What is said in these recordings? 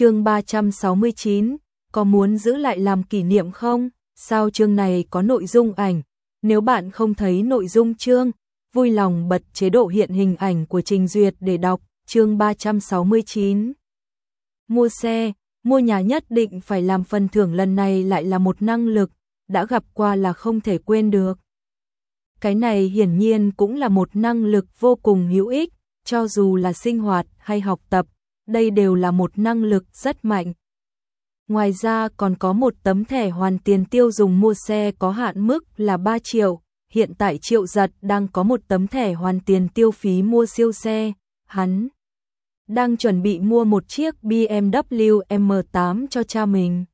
chương 369, có muốn giữ lại làm kỷ niệm không? Sao chương này có nội dung ảnh? Nếu bạn không thấy nội dung chương, vui lòng bật chế độ hiện hình ảnh của Trình Duyệt để đọc, chương 369. Mua xe, mua nhà nhất định phải làm phần thưởng lần này lại là một năng lực, đã gặp qua là không thể quên được. Cái này hiển nhiên cũng là một năng lực vô cùng hữu ích, cho dù là sinh hoạt hay học tập, đây đều là một năng lực rất mạnh. Ngoài ra còn có một tấm thẻ hoàn tiền tiêu dùng mua xe có hạn mức là 3 triệu, hiện tại Triệu Giật đang có một tấm thẻ hoàn tiền tiêu phí mua siêu xe, hắn đang chuẩn bị mua một chiếc BMW M8 cho cha mình.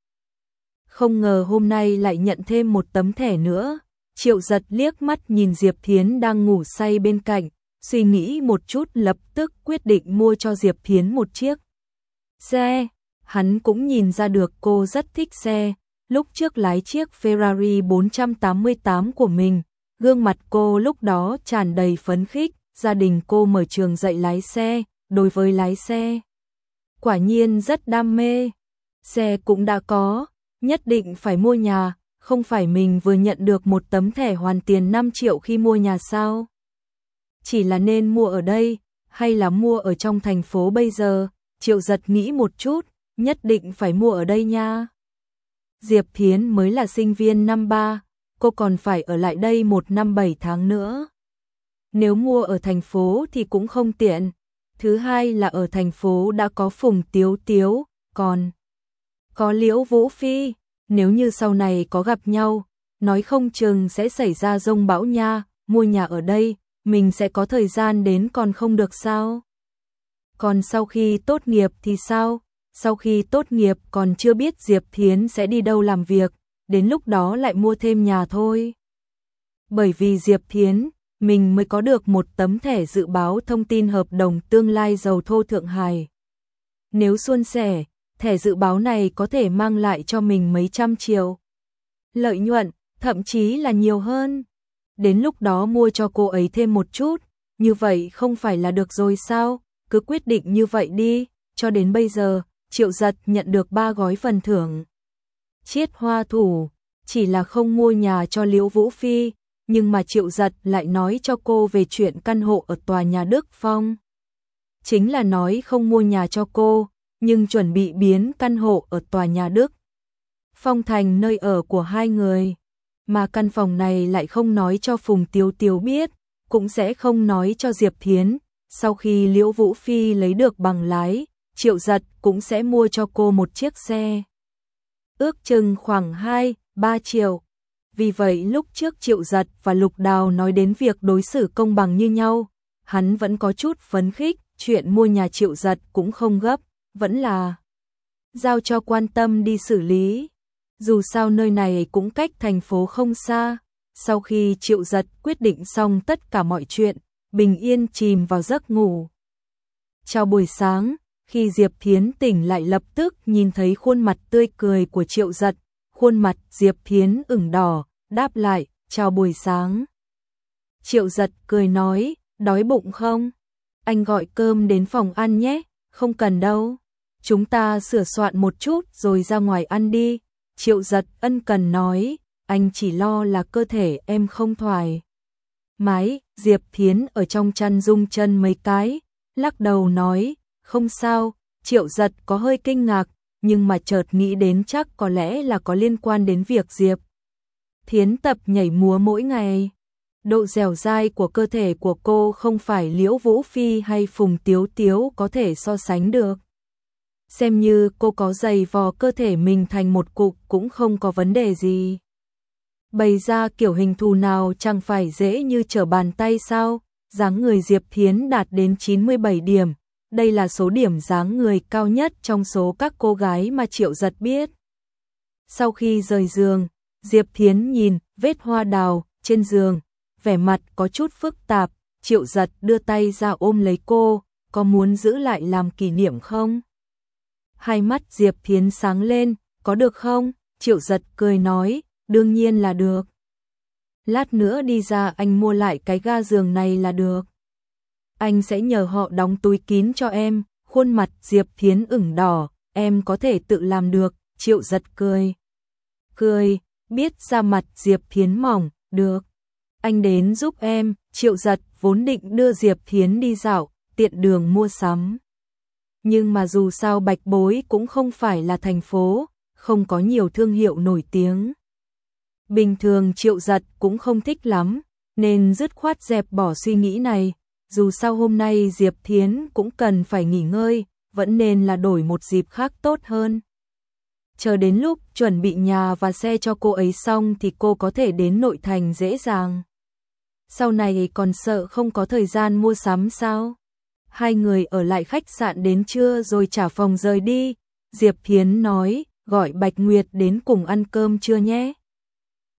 Không ngờ hôm nay lại nhận thêm một tấm thẻ nữa. Triệu giật liếc mắt nhìn Diệp Thiến đang ngủ say bên cạnh, suy nghĩ một chút lập tức quyết định mua cho Diệp Thiến một chiếc xe. Hắn cũng nhìn ra được cô rất thích xe, lúc trước lái chiếc Ferrari 488 của mình, gương mặt cô lúc đó tràn đầy phấn khích, gia đình cô mở trường dạy lái xe, đối với lái xe. Quả nhiên rất đam mê, xe cũng đã có, nhất định phải mua nhà, không phải mình vừa nhận được một tấm thẻ hoàn tiền 5 triệu khi mua nhà sao? Chỉ là nên mua ở đây, hay là mua ở trong thành phố bây giờ? Triệu giật nghĩ một chút, nhất định phải mua ở đây nha. Diệp Thiến mới là sinh viên năm ba, cô còn phải ở lại đây một năm bảy tháng nữa. Nếu mua ở thành phố thì cũng không tiện. Thứ hai là ở thành phố đã có Phùng Tiếu Tiếu, còn có Liễu Vũ Phi, nếu như sau này có gặp nhau, nói không chừng sẽ xảy ra rông bão nha, mua nhà ở đây, mình sẽ có thời gian đến còn không được sao? Còn sau khi tốt nghiệp thì sao? Sau khi tốt nghiệp còn chưa biết Diệp Thiến sẽ đi đâu làm việc, đến lúc đó lại mua thêm nhà thôi. Bởi vì Diệp Thiến, mình mới có được một tấm thẻ dự báo thông tin hợp đồng tương lai giàu thô Thượng Hải. Nếu xuân sẻ, thẻ dự báo này có thể mang lại cho mình mấy trăm triệu. Lợi nhuận, thậm chí là nhiều hơn. Đến lúc đó mua cho cô ấy thêm một chút, như vậy không phải là được rồi sao? Cứ quyết định như vậy đi, cho đến bây giờ, Triệu Giật nhận được ba gói phần thưởng. Chiết hoa thủ, chỉ là không mua nhà cho Liễu Vũ Phi, nhưng mà Triệu Giật lại nói cho cô về chuyện căn hộ ở tòa nhà Đức Phong. Chính là nói không mua nhà cho cô, nhưng chuẩn bị biến căn hộ ở tòa nhà Đức. Phong thành nơi ở của hai người, mà căn phòng này lại không nói cho Phùng Tiếu Tiếu biết, cũng sẽ không nói cho Diệp Thiến. Sau khi Liễu Vũ Phi lấy được bằng lái, Triệu Giật cũng sẽ mua cho cô một chiếc xe. Ước chừng khoảng 2, 3 triệu. Vì vậy lúc trước Triệu Giật và Lục Đào nói đến việc đối xử công bằng như nhau, hắn vẫn có chút phấn khích, chuyện mua nhà Triệu Giật cũng không gấp vẫn là giao cho quan tâm đi xử lý. Dù sao nơi này cũng cách thành phố không xa, sau khi Triệu Giật quyết định xong tất cả mọi chuyện, bình yên chìm vào giấc ngủ. Chào buổi sáng, khi Diệp Thiến tỉnh lại lập tức nhìn thấy khuôn mặt tươi cười của Triệu Giật, khuôn mặt Diệp Thiến ửng đỏ, đáp lại, chào buổi sáng. Triệu Giật cười nói, đói bụng không? Anh gọi cơm đến phòng ăn nhé, không cần đâu chúng ta sửa soạn một chút rồi ra ngoài ăn đi. Triệu giật ân cần nói, anh chỉ lo là cơ thể em không thoải. Mái, Diệp Thiến ở trong chăn rung chân mấy cái, lắc đầu nói, không sao, triệu giật có hơi kinh ngạc, nhưng mà chợt nghĩ đến chắc có lẽ là có liên quan đến việc Diệp. Thiến tập nhảy múa mỗi ngày. Độ dẻo dai của cơ thể của cô không phải Liễu Vũ Phi hay Phùng Tiếu Tiếu có thể so sánh được xem như cô có giày vò cơ thể mình thành một cục cũng không có vấn đề gì. Bày ra kiểu hình thù nào chẳng phải dễ như trở bàn tay sao, dáng người Diệp Thiến đạt đến 97 điểm, đây là số điểm dáng người cao nhất trong số các cô gái mà Triệu Giật biết. Sau khi rời giường, Diệp Thiến nhìn vết hoa đào trên giường, vẻ mặt có chút phức tạp, Triệu Giật đưa tay ra ôm lấy cô, có muốn giữ lại làm kỷ niệm không? Hai mắt Diệp Thiến sáng lên, có được không? Triệu giật cười nói, đương nhiên là được. Lát nữa đi ra anh mua lại cái ga giường này là được. Anh sẽ nhờ họ đóng túi kín cho em, khuôn mặt Diệp Thiến ửng đỏ, em có thể tự làm được, triệu giật cười. Cười, biết ra mặt Diệp Thiến mỏng, được. Anh đến giúp em, triệu giật vốn định đưa Diệp Thiến đi dạo, tiện đường mua sắm. Nhưng mà dù sao bạch bối cũng không phải là thành phố, không có nhiều thương hiệu nổi tiếng. Bình thường triệu giật cũng không thích lắm, nên dứt khoát dẹp bỏ suy nghĩ này. Dù sao hôm nay Diệp Thiến cũng cần phải nghỉ ngơi, vẫn nên là đổi một dịp khác tốt hơn. Chờ đến lúc chuẩn bị nhà và xe cho cô ấy xong thì cô có thể đến nội thành dễ dàng. Sau này còn sợ không có thời gian mua sắm sao? Hai người ở lại khách sạn đến trưa rồi trả phòng rời đi. Diệp Thiến nói, gọi Bạch Nguyệt đến cùng ăn cơm trưa nhé.